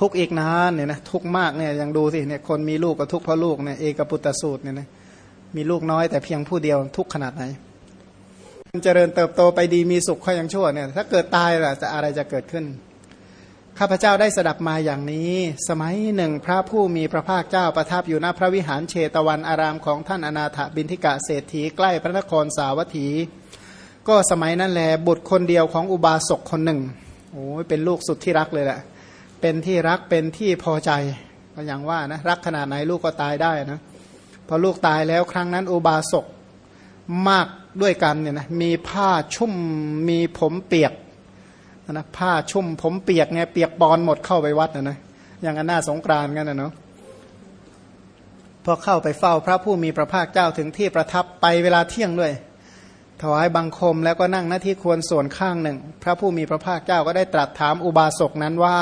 ทุกอีกนานเนี่ยนะทุกมากเนี่ยยังดูสิเนี่ยคนมีลูกก็ทุกเพราะลูกเนี่ยเอกปุตตสูตรเนี่ยนะมีลูกน้อยแต่เพียงผู้เดียวทุกข์ขนาดไหนเจริญเติบโตไปดีมีสุขค่อยยังชั่วเนี่ยถ้าเกิดตายล่ะจะอะไรจะเกิดขึ้น ข้าพเจ้าได้สดับมาอย่างนี้ สมัยหนึ่งพระผู้มีพระภาคเจ้าประทับอยู่ณพระวิหารเชตวันอารามของท่านอนาถบินทิกะเศรษฐีใกล้พระนครสาวัตถี ก็สมัยนั้นแลบุตรคนเดียวของอุบาสกคนหนึ่งโอ้ยเป็นลูกสุดที่รักเลยแหละ เป็นที่รักเป็นที่พอใจก็อย่างว่านะรักขนาดไหนลูกก็ตายได้นะพอลูกตายแล้วครั้งนั้นอุบาสกมากด้วยกันเนี่ยนะมีผ้าชุ่มมีผมเปียกนะผ้าชุ่มผมเปียกไงเปียกบอลหมดเข้าไปวัดนะนะอย่างนั้นหน้าสงกรานกันนะเนาะพอเข้าไปเฝ้าพระผู้มีพระภาคเจ้าถึงที่ประทับไปเวลาเที่ยงด้วย ถวายบังคมแล้วก็นั่งหน้าที่ควรส่วนข้างหนึ่ง พระผู้มีพระภาคเจ้าก็ได้ตรัสถามอุบาสกนั้นว่า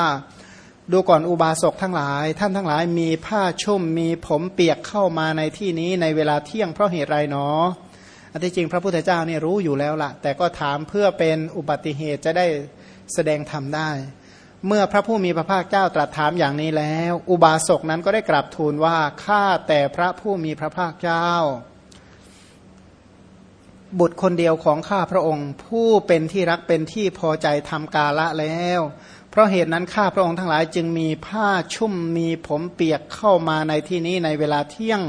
ดูก่อนอุบาสกทั้งหลาย ท่านทั้งหลายมีผ้าชุ่มมีผมเปียกเข้ามาในที่นี้ในเวลาเที่ยงเพราะเหตุไรเนาะอันที่จริงพระพุทธเจ้าเนี่ยรู้อยู่แล้วละแต่ก็ถามเพื่อเป็นอุบัติเหตุจะได้แสดงธรรมได้ เมื่อพระผู้มีพระภาคเจ้าตรัสถามอย่างนี้แล้ว อุบาสกนั้นก็ได้กราบทูลว่าข้าแต่พระผู้มีพระภาคเจ้า บุตรคนเดียวของข้าพระองค์ ผู้เป็นที่รักเป็นที่พอใจทำกาละแล้ว เพราะเหตุนั้นข้าพระองค์ทั้งหลายจึงมีผ้าชุ่มมีผมเปียกเข้ามาในที่นี้ในเวลาเที่ยง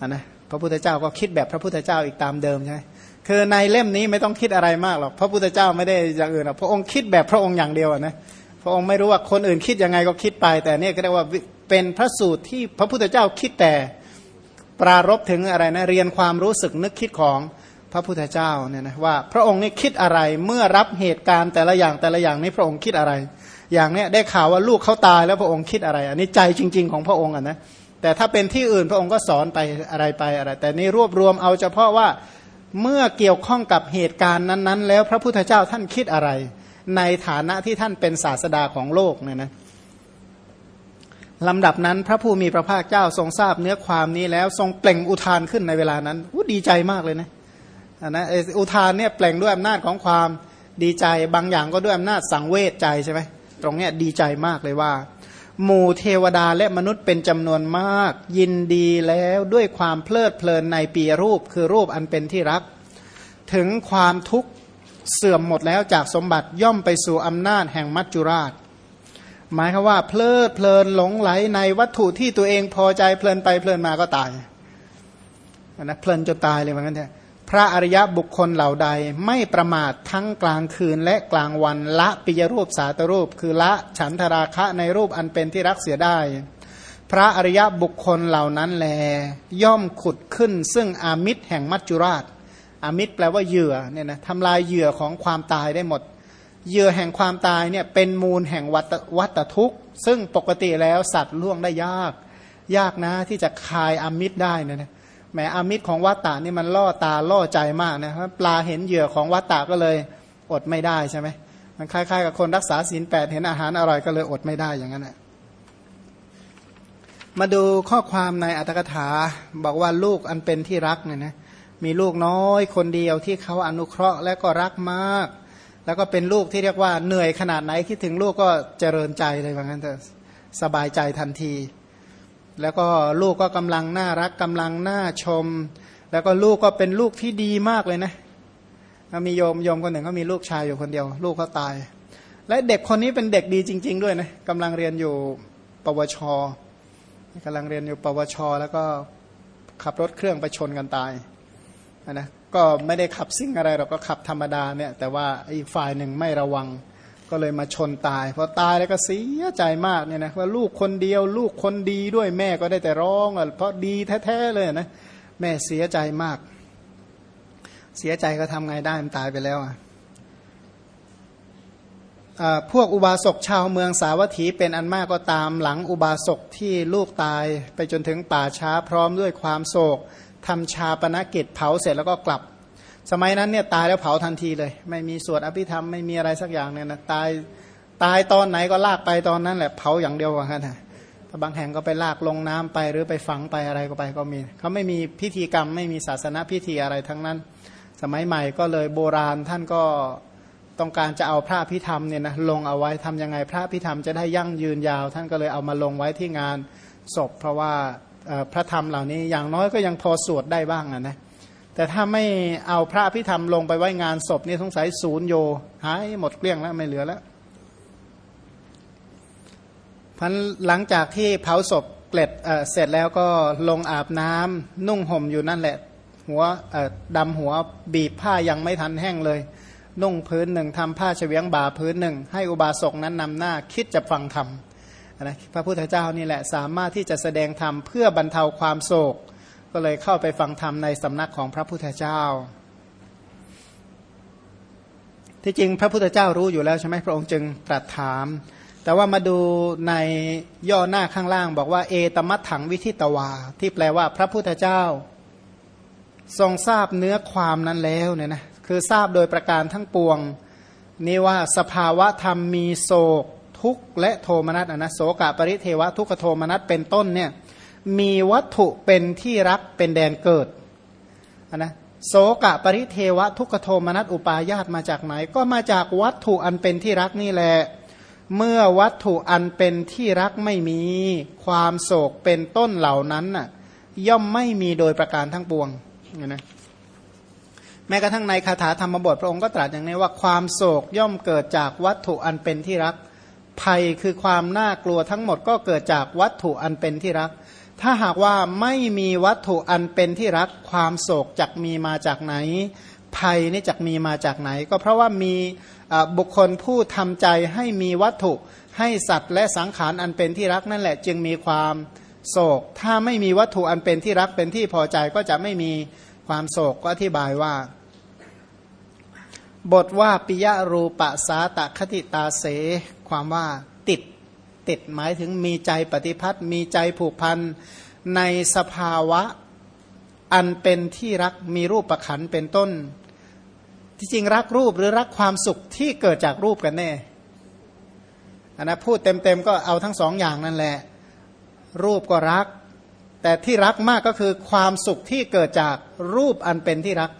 นนะพระพุทธเจ้าก็คิดแบบพระพุทธเจ้าอีกตามเดิมใช่ไหมคือในเล่มนี้ไม่ต้องคิดอะไรมากหรอกพระพุทธเจ้าไม่ได้อย่างอื่นหรอกพระองค์คิดแบบพระองค์อย่างเดียวนะพระองค์ไม่รู้ว่าคนอื่นคิดยังไงก็คิดไป แต่เนี่ยก็เรียกว่าเป็นพระสูตรที่พระพุทธเจ้าคิดแต่ปรารบถึงอะไรนะเรียนความรู้สึกนึกคิดของ พระพุทธเจ้าเนี่ยนะว่าพระองค์นี่คิดอะไรเมื่อรับเหตุการณ์แต่ละอย่างแต่ละอย่างนี้พระองค์คิดอะไร อย่างเนี้ยได้ข่าวว่าลูกเขาตายแล้วพระองค์คิดอะไร อันนี้ใจจริง ๆ ของพระองค์อะนะแต่ถ้าเป็นที่อื่นพระองค์ก็สอนไปอะไรไปอะไร แต่นี่รวบรวมเอาเฉพาะว่าเมื่อเกี่ยวข้องกับเหตุการณ์นั้นๆ แล้วพระพุทธเจ้าท่านคิดอะไร ในฐานะที่ท่านเป็นศาสดาของโลกเนี่ยนะลำดับนั้นพระผู้มีพระภาคเจ้าทรงทราบเนื้อความนี้แล้วทรงเปล่งอุทานขึ้นในเวลานั้นดีใจมากเลยนะ นะอุทานเนี่ยเปลงด้วยอำนาจของความดีใจบางอย่างก็ด้วยอำนาจสังเวชใจใช่ไหมตรงเนี้ยดีใจมากเลยว่า หมู่เทวดาและมนุษย์เป็นจำนวนมาก ยินดีแล้วด้วยความเพลิดเพลินในปีรูปคือรูปอันเป็นที่รัก ถึงความทุกข์เสื่อมหมดแล้วจากสมบัติย่อมไปสู่อำนาจแห่งมัจจุราช หมายคือว่าเพลิดเพลินหลงไหลในวัตถุที่ตัวเองพอใจเพลินไปเพลินมาก็ตายนะเพลินจนตายเลยเหมือนกันเถอะ พระอริยบุคคลเหล่าใดไม่ประมาททั้งกลางคืนและกลางวันละปิยรูปสาตรูป คือละฉันทราคะในรูปอันเป็นที่รักเสียได้ พระอริยบุคคลเหล่านั้นแล ย่อมขุดขึ้น ซึ่งอามิตรแห่งมัจจุราช อามิตรแปลว่าเหยื่อเนี่ยนะทำลายเหยื่อของความตายได้หมด เหยื่อแห่งความตายเนี่ยเป็นมูลแห่งวัตวัตทุกข์ ซึ่งปกติแล้วสัตว์ล่วงได้ยาก ยากนะที่จะคายอามิตรได้นะ แหมอามิตรของวัตตานี่มันล่อตาล่อใจมากนะครับปลาเห็นเหยื่อของวัตตาก็เลยอดไม่ได้ใช่ไหมมันคล้ายๆกับคนรักษาศีลแปดเห็นอาหารอร่อยก็เลยอดไม่ได้อย่างนั้นแหละมาดูข้อความในอัตถกถาบอกว่าลูกอันเป็นที่รักเนี่ยนะมีลูกน้อยคนเดียวที่เขาอนุเคราะห์และก็รักมาก แล้วก็เป็นลูกที่เรียกว่าเหนื่อยขนาดไหนคิดถึงลูกก็เจริญใจเลยว่างั้นเถอะสบายใจทันที แล้วก็ลูกก็กำลังน่ารักกำลังน่าชม แล้วก็ลูกก็เป็นลูกที่ดีมากเลยนะมีโยมโยมคนหนึ่งก็มีลูกชายอยู่คนเดียว ลูกเขาตาย และเด็กคนนี้เป็นเด็กดีจริง ๆ ด้วยนะกำลังเรียนอยู่ปวชกำลังเรียนอยู่ปวช แล้วก็ขับรถเครื่องไปชนกันตายนะก็ไม่ได้ขับซิ่งอะไรเราก็ขับธรรมดาเนี่ยแต่ว่าอีกฝ่ายหนึ่งไม่ระวัง ก็เลยมาชนตายพอตายแล้วก็เสียใจมากเนี่ยนะว่าลูกคนเดียว ลูกคนดีด้วยแม่ก็ได้แต่ร้องอะเพราะดีแท้ๆเลยนะแม่เสียใจมาก เสียใจก็ทำไงได้มันตายไปแล้วอะพวกอุบาสกชาวเมืองสาวัตถีเป็นอันมากก็ตามหลังอุบาสกที่ลูกตายไปจนถึงป่าช้าพร้อมด้วยความโศกทำชาปนกิจเผาเสร็จแล้วก็กลับ สมัยนั้นเนี่ยตายแล้วเผาทันทีเลย ไม่มีสวดอภิธรรมไม่มีอะไรสักอย่างเนี่ยนะตายตายตอนไหนก็ลากไปตอนนั้นแหละเผาอย่างเดียวกันนะถ้าบางแห่งก็ไปลากลงน้ำไปหรือไปฝังไปอะไรก็ไปก็มีเขาไม่มีพิธีกรรมไม่มีศาสนาพิธีอะไรทั้งนั้น สมัยใหม่ก็เลยโบราณท่านก็ต้องการจะเอาพระพิธรรมเนี่ยนะลงเอาไว้ทำยังไงพระพิธรรมจะได้ยั่งยืนยาว ท่านก็เลยเอามาลงไว้ที่งานศพ เพราะว่าพระธรรมเหล่านี้อย่างน้อยก็ยังพอสวดได้บ้างนะ แต่ถ้าไม่เอาพระพิธรรมลงไปไว้งานศพนี่สงสัยศูนย์โยหายหมดเกลี้ยงแล้วไม่เหลือแล้วพันหลังจากที่เผาศพเกล็ดเเสร็จแล้วก็ลงอาบน้ำนุ่งห่มอยู่นั่นแหละ หัวดำหัวบีบผ้ายังไม่ทันแห้งเลย นุ่งพื้นหนึ่งทำผ้าเฉวียงบ่าพื้นหนึ่ง ให้อุบาสกนั้นนำหน้าคิดจะฟังธรรมนะพระพุทธเจ้านี่แหละสามารถที่จะแสดงธรรมเพื่อบรรเทาความโศก ก็เลยเข้าไปฟังธรรมในสำนักของพระพุทธเจ้า ที่จริงพระพุทธเจ้ารู้อยู่แล้วใช่ไหมพระองค์จึงตรัสถาม แต่ว่ามาดูในย่อหน้าข้างล่าง บอกว่าเอตมัตถังวิธิตวา ที่แปลว่าพระพุทธเจ้า ทรงทราบเนื้อความนั้นแล้วเนี่ยนะคือทราบโดยประการทั้งปวงนี่ว่าสภาวะธรรมมีโศกทุกข์และโทมนัสนะโสกะปริเทวะทุกขโทมนัสเป็นต้นเนี่ย มีวัตถุเป็นที่รักเป็นแดนเกิดนะโสกะปริเทวะทุกโทมนัสอุปาญาตมาจากไหน ก็มาจากวัตถุอันเป็นที่รักนี่แหละเมื่อวัตถุอันเป็นที่รักไม่มีความโศกเป็นต้นเหล่านั้นน่ะ ย่อมไม่มีโดยประการทั้งปวงนะแม้กระทั่งในคาถาธรรมบทพระองค์ก็ตรัสอย่างนี้ว่าความโศกย่อมเกิดจากวัตถุอันเป็นที่รัก ภัยคือความน่ากลัวทั้งหมดก็เกิดจากวัตถุอันเป็นที่รัก ถ้าหากว่าไม่มีวัตถุอันเป็นที่รักความโศกจักมีมาจากไหน ภัยนี่จักมีมาจากไหน ก็เพราะว่ามีบุคคลผู้ทำใจให้มีวัตถุให้สัตว์และสังขารอันเป็นที่รักนั่นแหละ จึงมีความโศก ถ้าไม่มีวัตถุอันเป็นที่รักเป็นที่พอใจก็จะไม่มีความโศกก็อธิบายว่า บทว่าปิยรูปะสาตคติตาเส ความว่าติด ติดหมายถึงมีใจปฏิพัทธ์มีใจผูกพันในสภาวะอันเป็นที่รักมีรูปประขันเป็นต้น ที่จริงรักรูปหรือรักความสุขที่เกิดจากรูปกันแน่อันนะพูดเต็มๆก็เอาทั้งสองอย่างนั่นแหละ รูปก็รัก แต่ที่รักมากก็คือความสุขที่เกิดจากรูปอันเป็นที่รัก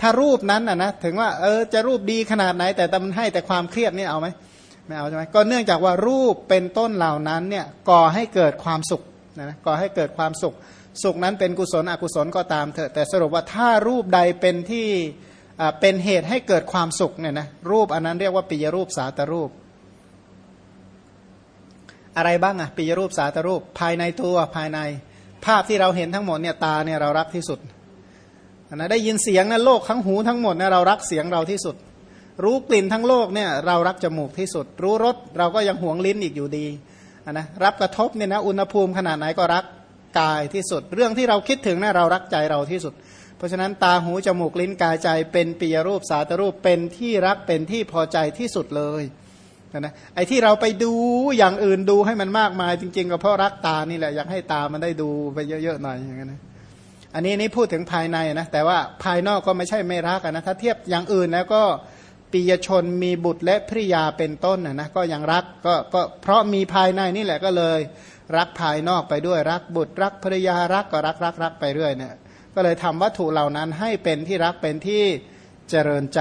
ถ้ารูปนั้นนะนะถึงว่าเออจะรูปดีขนาดไหน แต่มันให้แต่ความเครียดนี่เอาไหม ไม่เอาใช่ไหมก็เนื่องจากว่ารูปเป็นต้นเหล่านั้นเนี่ยก่อให้เกิดความสุขนะก่อให้เกิดความสุข สุขนั้นเป็นกุศลอกุศลก็ตามเถอะแต่สรุปว่าถ้ารูปใดเป็นที่เป็นเหตุให้เกิดความสุขเนี่ยนะรูปอันนั้นเรียกว่าปิยรูปสาตรูป อะไรบ้างอะปิยรูปสาตรูป ภายในตัวภายใน ภาพที่เราเห็นทั้งหมดเนี่ยตาเนี่ยเรารักที่สุดนะได้ยินเสียงนะโลกทั้งหูทั้งหมดเนี่ยเรารักเสียงเราที่สุด รู้กลิ่นทั้งโลกเนี่ยเรารักจมูกที่สุด รู้รสเราก็ยังหวงลิ้นอีกอยู่ดีนะรับกระทบเนี่ยนะอุณหภูมิขนาดไหนก็รักกายที่สุด เรื่องที่เราคิดถึงเนะเรารักใจเราที่สุด เพราะฉะนั้นตาหูจมูกลิ้นกายใจเป็นปียรูปสาตรูปเป็นที่รักเป็นที่พอใจที่สุดเลยนะไอ้ที่เราไปดูอย่างอื่นดูให้มันมากมายจริง ๆ ก็เพราะรักตานี่แหละอยากให้ตามันได้ดูไปเยอะๆหน่อยอย่างนี้นะอันนี้นี่พูดถึงภายในนะแต่ว่าภายนอกก็ไม่ใช่ไม่รักนะถ้าเทียบอย่างอื่นแล้วก็ ปียชนมีบุตรและภริยาเป็นต้นนะนะก็ยังรักก็ก็เพราะมีภายในนี่แหละก็เลย รักภายนอกไปด้วยรักบุตรรักภริยารักก็รักรักรักไปเรื่อยเนี่ยก็เลยทำวัตถุเหล่านั้นให้เป็นที่รักเป็นที่เจริญใจ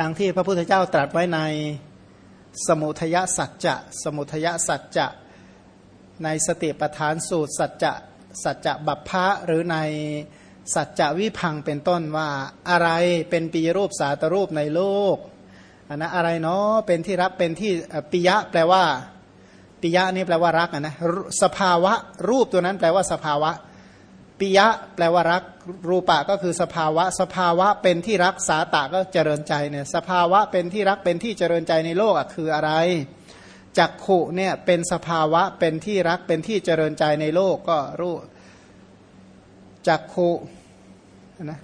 ดังที่พระพุทธเจ้าตรัสไว้ในสมุทยสัจจะ สมุทยสัจจะในสติปทานสูตรสัจจะสัจจะบัพพะหรือใน สัจจะวิพังเป็นต้นว่าอะไรเป็นปีรูปสาตรูปในโลกอันนะอะไรเนาะเป็นที่รักเป็นที่ปิยะแปลว่าปิยะนี่แปลว่ารักนะสภาวะรูปตัวนั้นแปลว่าสภาวะปิยะแปลว่ารักรูปะก็คือสภาวะ สภาวะเป็นที่รักสาตะก็เจริญใจเนี่ยสภาวะเป็นที่รักเป็นที่เจริญใจในโลกคืออะไรจักขุเนี่ยเป็นสภาวะเป็นที่รักเป็นที่เจริญใจในโลกก็รู้ จักขุนะ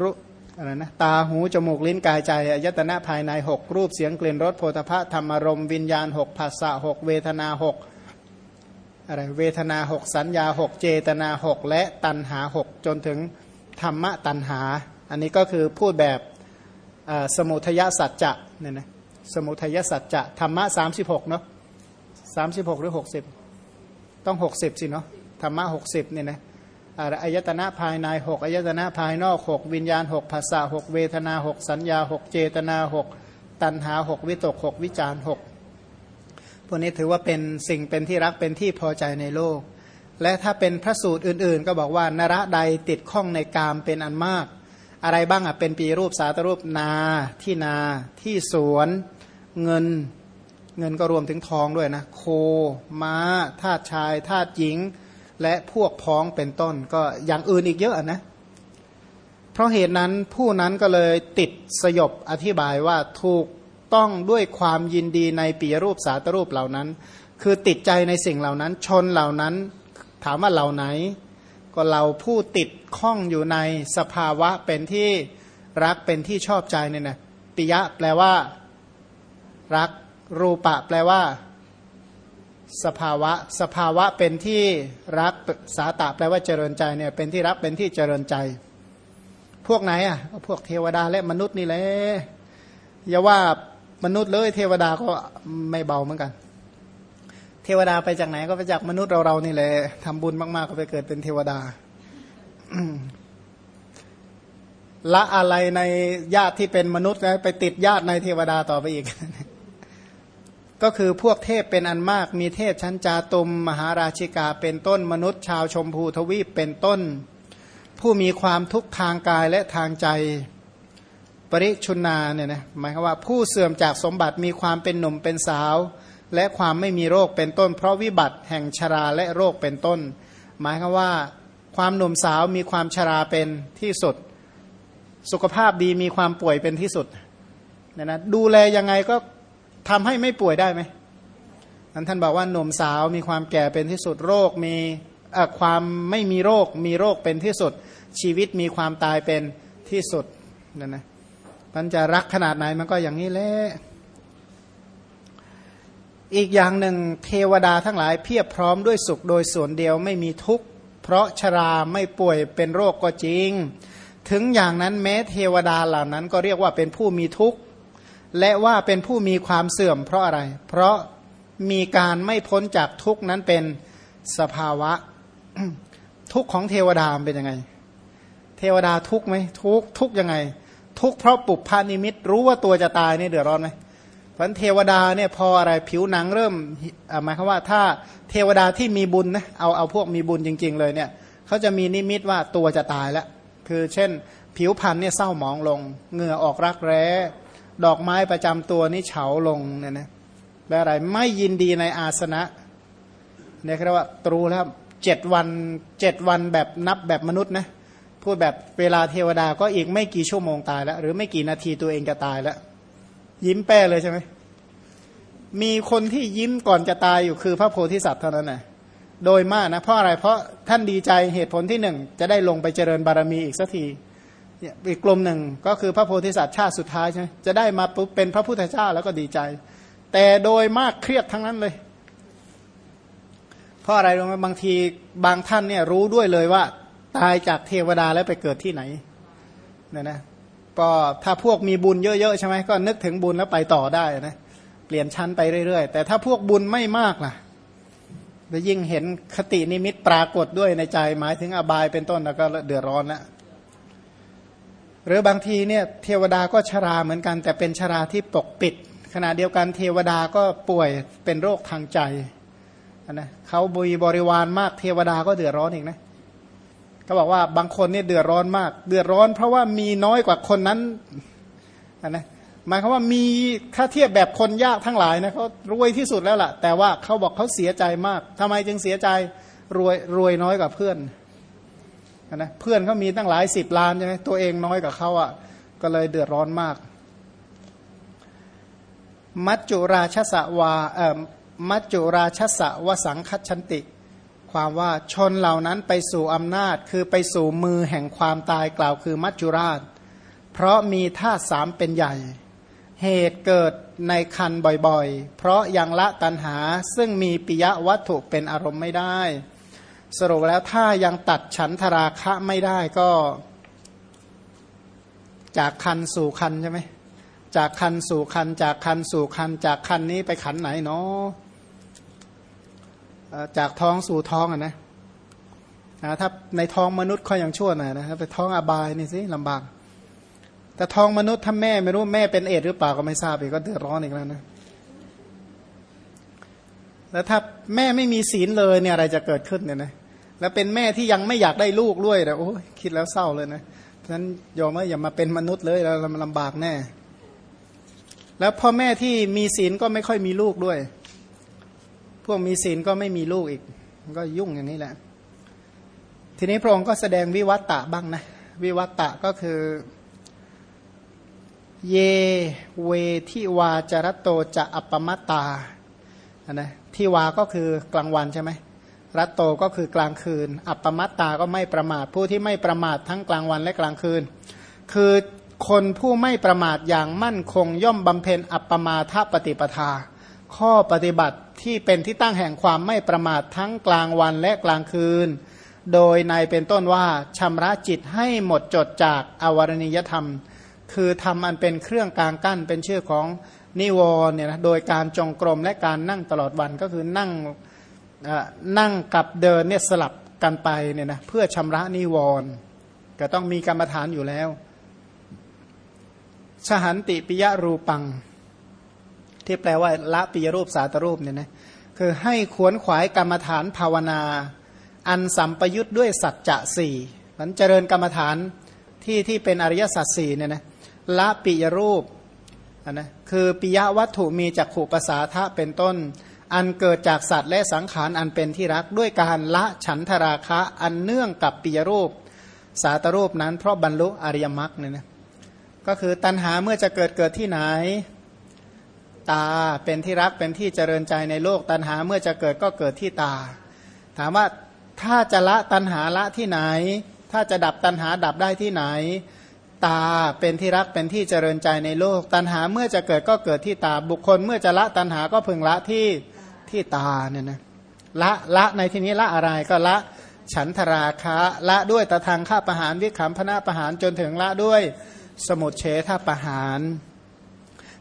รู้อะไรนะตาหูจมูกลิ้นกายใจอายตนะภายในหกรูปเสียงกลิ่นรสโพธพะธรรมารมวิญญาณหกภาษาหกเวทนาหกอะไรเวทนาหกสัญญาหกเจตนาหกและตันหาหกจนถึงธรรมะตันหา อันนี้ก็คือพูดแบบสมุทยสัจจะเนี่ยนะสมุทยสัจจะธรรมะสามสิบหกเนาะสามสิบหกหรือหกสิบต้องหกสิบสิเนาะธรรมะหกสิบเนี่ยนะ อายตนะภายในหกอายตนะภายนอกหกวิญญาณหกภาษาหกเวทนาหกสัญญาหกเจตนาหกตัณหาหกวิตกหกวิจารหกพวกนี้ถือว่าเป็นสิ่งเป็นที่รักเป็นที่พอใจในโลก และถ้าเป็นพระสูตรอื่นๆ ก็บอกว่านระใดติดข้องในกามเป็นอันมาก อะไรบ้างอะเป็นปีรูปสาตรูปนาที่นา ที่สวน เงินเงินก็รวมถึงทองด้วยนะ โคม้าทาสชายทาสหญิง และพวกพ้องเป็นต้นก็อย่างอื่นอีกเยอะนะ เพราะเหตุนั้นผู้นั้นก็เลยติดสยบอธิบายว่าถูกต้องด้วยความยินดีในปีรูปสาตรูปเหล่านั้น คือติดใจในสิ่งเหล่านั้น ชนเหล่านั้นถามว่าเหล่าไหน ก็เราผู้ติดข้องอยู่ในสภาวะเป็นที่รักเป็นที่ชอบใจเนี่ยนะปิยะแปลว่า รักรูปะแปลว่า สภาวะ สภาวะเป็นที่รักสาตะแปลว่าเจริญใจเนี่ยเป็นที่รักเป็นที่เจริญใจ พวกไหนอะพวกเทวดาและมนุษย์นี่แหละอย่าว่ามนุษย์เลยเทวดาก็ไม่เบาเหมือนกัน เทวดาไปจากไหนก็ไปจากมนุษย์เราเรานี่แหละทำบุญมากๆก็ไปเกิดเป็นเทวดาละอะไรในญาติที่เป็นมนุษย์นะไปติดญาติในเทวดาต่อไปอีก ก็คือพวกเทพเป็นอันมาก มีเทพชั้นจาตุม มหาราชิกาเป็นต้นมนุษย์ชาวชมพูทวีปเป็นต้น ผู้มีความทุกข์ทางกายและทางใจปริชุนาเนี่ยนะหมายความว่าผู้เสื่อมจากสมบัติมีความเป็นหนุ่มเป็นสาว และความไม่มีโรคเป็นต้น เพราะวิบัติแห่งชราและโรคเป็นต้น หมายความว่าความหนุ่มสาวมีความชราเป็นที่สุด สุขภาพดีมีความป่วยเป็นที่สุดเนี่ยนะดูแลยังไงก็ ทำให้ไม่ป่วยได้ไหมนั้นท่านบอกว่าหนุ่มสาวมีความแก่เป็นที่สุดโรคมีความไม่มีโรคมีโรคเป็นที่สุด ชีวิตมีความตายเป็นที่สุดนั่นนะมันจะรักขนาดไหนมันก็อย่างนี้แหละอีกอย่างหนึ่งเทวดาทั้งหลายเพียบพร้อมด้วยสุขโดยส่วนเดียวไม่มีทุกข์ เพราะชราไม่ป่วยเป็นโรคก็จริง ถึงอย่างนั้นแม้เทวดาเหล่านั้นก็เรียกว่าเป็นผู้มีทุกข์ และว่าเป็นผู้มีความเสื่อมเพราะอะไร เพราะมีการไม่พ้นจากทุกนั้นเป็นสภาวะ ทุกของเทวดาเป็นยังไง เทวดาทุกไหมทุกทุกยังไง ทุกเพราะปุพพานิมิตรู้ว่าตัวจะตายนี่เดือดร้อนไหมเพราะเทวดาเนี่ยพออะไรผิวหนังเริ่มหมายความว่า ถ้าเทวดาที่มีบุญนะเอาเอาพวกมีบุญจริง ๆ เลยเนี่ยเขาจะมีนิมิตว่าตัวจะตายแล้วคือเช่น ผิวพรรณเนี่ยเศร้าหมองลงเหงื่อออกรักแร้ ดอกไม้ประจำตัวนี้เฉาลงเนี่ยนะแปลอะไรไม่ยินดีในอาสนะเนี่ยเรียกว่าตรูแล้วเจ็ดวันเจ็ดวันแบบนับแบบมนุษย์นะพูดแบบเวลาเทวดาก็อีกไม่กี่ชั่วโมงตายแล้ว หรือไม่กี่นาทีตัวเองจะตายแล้ว ยิ้มแป้เลยใช่ไหมมีคนที่ยิ้มก่อนจะตายอยู่คือพระโพธิสัตว์เท่านั้นนะโดยมากนะเพราะอะไรเพราะท่านดีใจเหตุผลที่หนึ่งจะได้ลงไปเจริญบารมีอีกสักที อีกกลุ่มหนึ่งก็คือพระโพธิสัตว์ชาติสุดท้ายใช่ไหมจะได้มาปุ๊บเป็นพระพุทธเจ้าแล้วก็ดีใจ แต่โดยมากเครียดทั้งนั้นเลย เพราะอะไรรู้ไหมบางทีบางท่านเนี่ยรู้ด้วยเลยว่า ตายจากเทวดาแล้วไปเกิดที่ไหนเนี่ยนะก็ถ้าพวกมีบุญเยอะๆใช่ไหมก็นึกถึงบุญแล้วไปต่อได้นะเปลี่ยนชั้นไปเรื่อยๆ แต่ถ้าพวกบุญไม่มากล่ะแล้วยิ่งเห็นคตินิมิตปรากฏด้วยในใจหมายถึงอบายเป็นต้นแล้วก็เดือดร้อนแล้ว หรือบางทีเนี่ยเทวดาก็ชราเหมือนกัน แต่เป็นชราที่ปกปิด ขณะเดียวกันเทวดาก็ป่วยเป็นโรคทางใจนะเขาบุยบริวารมากเทวดาก็เดือดร้อนอีกนะก็บอกว่าบางคนเนี่ยเดือดร้อนมาก เดือดร้อน เพราะว่ามีน้อยกว่าคนนั้นนะหมายความว่ามีถ้าเทียบแบบคนยากทั้งหลายนะเขารวยที่สุดแล้วล่ะ แต่ว่าเขาบอกเขาเสียใจมากทำไมจึงเสียใจรวยรวยน้อยกว่าเพื่อน นะเพื่อนเขามีตั้งหลายสิบล้านใช่ไหมตัวเองน้อยกว่าเขาอะ ก็เลยเดือดร้อนมาก มัจจุราชสวาเอ่อมัจจุราชสวสังคัชันติ ความว่าชนเหล่านั้นไปสู่อำนาจคือไปสู่มือแห่งความตายกล่าวคือมัจจุราช เพราะมีธาสามเป็นใหญ่ เหตุเกิดในคันบ่อยๆ เพราะยังละตันหาซึ่งมีปิยวัตถุเป็นอารมณ์ไม่ได้ สรุปแล้วถ้ายังตัดฉันทราคะไม่ได้ก็จากคันสู่คันใช่ไหมจากคันสู่คัน จากคันสู่คัน จากคันนี้ไปขันไหนเนาะจากท้องสู่ท้องอะนะนะถ้าในท้องมนุษย์เขายังชั่วหน่อยนะครับไปท้องอบายนี่สิลำบาก แต่ท้องมนุษย์ถ้าแม่ไม่รู้แม่เป็นเอดหรือเปล่าก็ไม่ทราบอีกก็เดือดร้อนอีกแล้วนะแล้วถ้าแม่ไม่มีศีลเลยเนี่ยอะไรจะเกิดขึ้นเนี่ยนะ แล้วเป็นแม่ที่ยังไม่อยากได้ลูกด้วยนะโอ้คิดแล้วเศร้าเลยนะเพราะฉะนั้นยอมว่าอย่ามาเป็นมนุษย์เลยเราลำบากแน่ แล้วพ่อแม่ที่มีศีลก็ไม่ค่อยมีลูกด้วย พวกมีศีลก็ไม่มีลูกอีกก็ยุ่งอย่างนี้แหละ ทีนี้พระองค์ก็แสดงวิวัตตะบ้างนะ วิวัตตะก็คือ เยเวทิวาจารโตจะอัปปมัตตานะทิวาก็คือกลางวันใช่ไหม รัตโตก็คือกลางคืน อัปปมัตตาก็ไม่ประมาทผู้ที่ไม่ประมาททั้งกลางวันและกลางคืน คือคนผู้ไม่ประมาทอย่างมั่นคงย่อมบำเพ็ญอัปปมาทปฏิปทา ข้อปฏิบัติที่เป็นที่ตั้งแห่งความไม่ประมาททั้งกลางวันและกลางคืน โดยในเป็นต้นว่าชำระจิตให้หมดจดจากอวรณียธรรม คือทำอันเป็นเครื่องกลางกั้นเป็นชื่อของนิวรเนี่ยนะโดยการจงกรมและการนั่งตลอดวันก็คือนั่ง นั่งกับเดินเนี่ยสลับกันไปเนี่ยนะเพื่อชำระนิวรณ์ก็ต้องมีกรรมฐานอยู่แล้วสหันติปิยรูปัง ที่แปลว่าละปิยรูปสาตรูปเนี่ยนะคือให้ขวนขวายกรรมฐานภาวนา อันสัมปยุทธ์ด้วยสัจจะสี่มันเจริญกรรมฐานที่ที่เป็นอริยสัจสี่เนี่ยนะละปิยรูปนะคือปิยวัตถุมีจักขุปสาทะเป็นต้น อันเกิดจากสัตว์และสังขารอันเป็นที่รักด้วยการละฉันทราคะอันเนื่องกับปิยรูป สาตรูปนั้นเพราะบรรลุอริยมรรคเนี่ยนะก็คือตัณหาเมื่อจะเกิดเกิดที่ไหน ตาเป็นที่รักเป็นที่เจริญใจในโลก ตัณหาเมื่อจะเกิดก็เกิดที่ตา ถามว่าถ้าจะละตัณหาละที่ไหน ถ้าจะดับตัณหาดับได้ที่ไหน ตาเป็นที่รักเป็นที่เจริญใจในโลก ตัณหาเมื่อจะเกิดก็เกิดที่ตาบุคคล เมื่อจะละตัณหาก็พึงละที่ ที่ตาเนี่ยนะละละในที่นี้ละอะไรก็ละฉันทราคะละด้วยตะทางข้าประหารวิขำพนาประหารจนถึงละด้วยสมุดเฉทประหาร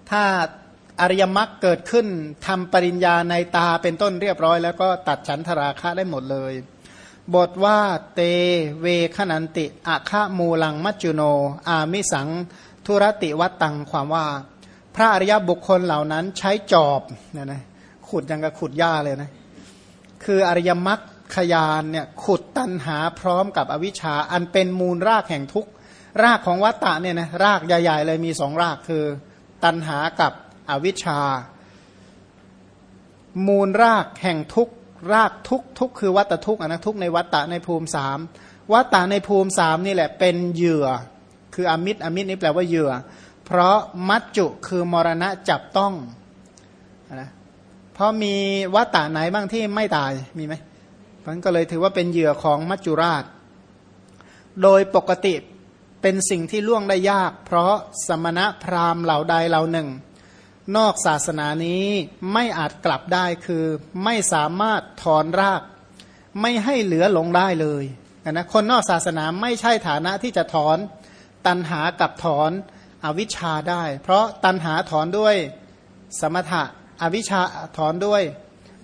ถ้าอริยมรรคเกิดขึ้นทำปริญญาในตาเป็นต้นเรียบร้อย แล้วก็ตัดฉันทราคะได้หมดเลย บทว่าเตเวขนันติอะฆะมูลังมัจจุโน อามิสังทุรติวัตตังความว่า พระอริยบุคคลเหล่านั้นใช้จอบเนี่ยนะ ขุดยังกับขุดหญ้าเลยนะ คืออริยมรรคขยานเนี่ยขุดตันหาพร้อมกับอวิชชา อันเป็นมูลรากแห่งทุกรากของวัตตะเนี่ยนะรากใหญ่ ๆ เลยมีสองรากคือ ตันหากับอวิชชา มูลรากแห่งทุกรากทุกทุกคือวัตทุกอนะทุกในวัตตะในภูมิสามวัตตะในภูมิสามนี่แหละเป็นเหยื่อ คืออมิตรอมิตรนี่แปลว่าเหยื่อ เพราะมัจจุคือมรณะจับต้องนะ พราะมีวัตตาไหนบ้างที่ไม่ตายมีไหมมันก็เลยถือว่าเป็นเหยื่อของมัจจุราช โดยปกติเป็นสิ่งที่ล่วงได้ยาก เพราะสมณะพราหมณ์เหล่าใดเหล่าหนึ่ง นอกศาสนานี้ไม่อาจกลับได้คือไม่สามารถถอนราก ไม่ให้เหลือลงได้เลยนะคนนอกศาสนาไม่ใช่ฐานะที่จะถอนตันหากับถอนอวิชชาได้ เพราะตันหาถอนด้วยสมถะ อวิชชาถอนด้วย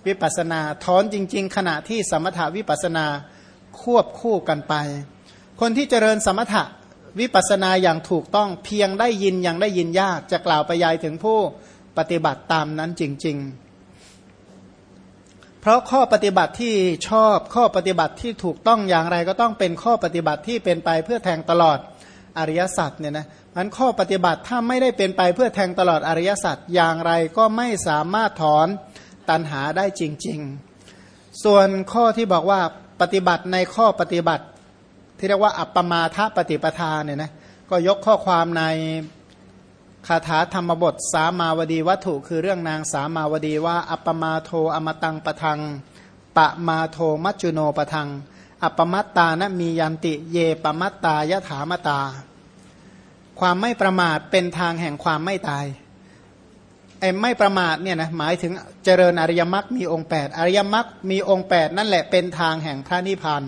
วิปัสนาถอนจริง ๆ ขณะที่สมถาวิปัสนาควบคู่กันไป คนที่เจริญสมถะวิปัสนาอย่างถูกต้องเพียงได้ยินยังได้ยินยากจะกล่าวไปยายถึงผู้ปฏิบัติตามนั้นจริง ๆ เพราะข้อปฏิบัติที่ชอบข้อปฏิบัติที่ถูกต้องอย่างไรก็ต้องเป็นข้อปฏิบัติที่เป็นไปเพื่อแทงตลอด อริยสัจเนี่ยนะมันข้อปฏิบัติถ้าไม่ได้เป็นไปเพื่อแทงตลอดอริยสัจอย่างไรก็ไม่สามารถถอนตันหาได้จริง ๆ ส่วนข้อที่บอกว่าปฏิบัติในข้อปฏิบัติ ที่เรียกว่าอัปปมาทปฏิปทาเนี่ยนะก็ยกข้อความในคาถาธรรมบทสามาวดีวัตถุ คือเรื่องนางสามาวดีว่า อัปปมาโทอมตังปะทัง ปะมาโทมัจจุโนปะทัง อัปปมัตตานะมียันติ เยปมัตตายถามตา ความไม่ประมาทเป็นทางแห่งความไม่ตายไอ้ไม่ประมาทเนี่ยนะหมายถึงเจริญอริยมรรคมีองค์8อริยมรรคมีองค์8นั่นแหละเป็นทางแห่งพระนิพพาน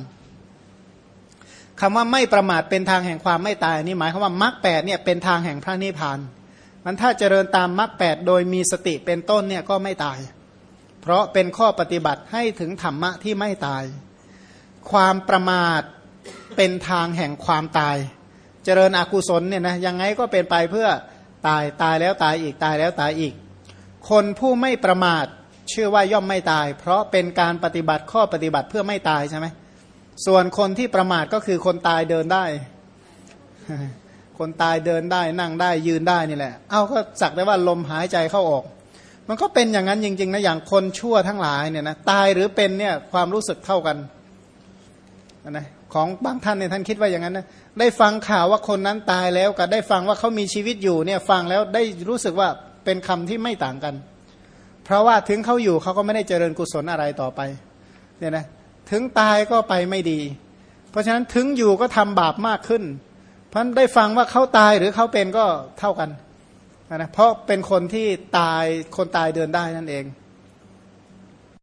คำว่าไม่ประมาทเป็นทางแห่งความไม่ตายนี่หมายความว่ามรรคแปดเนี่ยเป็นทางแห่งพระนิพพาน มันถ้าเจริญตามมรรคแปดโดยมีสติเป็นต้นเนี่ยก็ไม่ตาย เพราะเป็นข้อปฏิบัติให้ถึงธรรมะที่ไม่ตาย ความประมาทเป็นทางแห่งความตาย เจริญอกุศลเนี่ยนะยังไงก็เป็นไปเพื่อตายตายแล้วตายอีกตายแล้วตายอีก คนผู้ไม่ประมาทเชื่อว่าย่อมไม่ตาย เพราะเป็นการปฏิบัติข้อปฏิบัติเพื่อไม่ตายใช่ไหมส่วนคนที่ประมาทก็คือคนตายเดินได้ คนตายเดินได้นั่งได้ยืนได้นี่แหละ เอาก็สักได้ว่าลมหายใจเข้าออก มันก็เป็นอย่างนั้นจริงๆนะอย่างคนชั่วทั้งหลายเนี่ยนะตายหรือเป็นเนี่ยความรู้สึกเท่ากันนะ ของบางท่านเนี่ยท่านคิดว่าอย่างนั้นนะได้ฟังข่าวว่าคนนั้นตายแล้วกับได้ฟังว่าเขามีชีวิตอยู่เนี่ยฟังแล้วได้รู้สึกว่าเป็นคำที่ไม่ต่างกัน เพราะว่าถึงเขาอยู่เขาก็ไม่ได้เจริญกุศลอะไรต่อไปเนี่ยนะถึงตายก็ไปไม่ดี เพราะฉะนั้นถึงอยู่ก็ทำบาปมากขึ้น เพราะได้ฟังว่าเขาตายหรือเขาเป็นก็เท่ากันนะเพราะเป็นคนที่ตายคนตายเดินได้นั่นเอง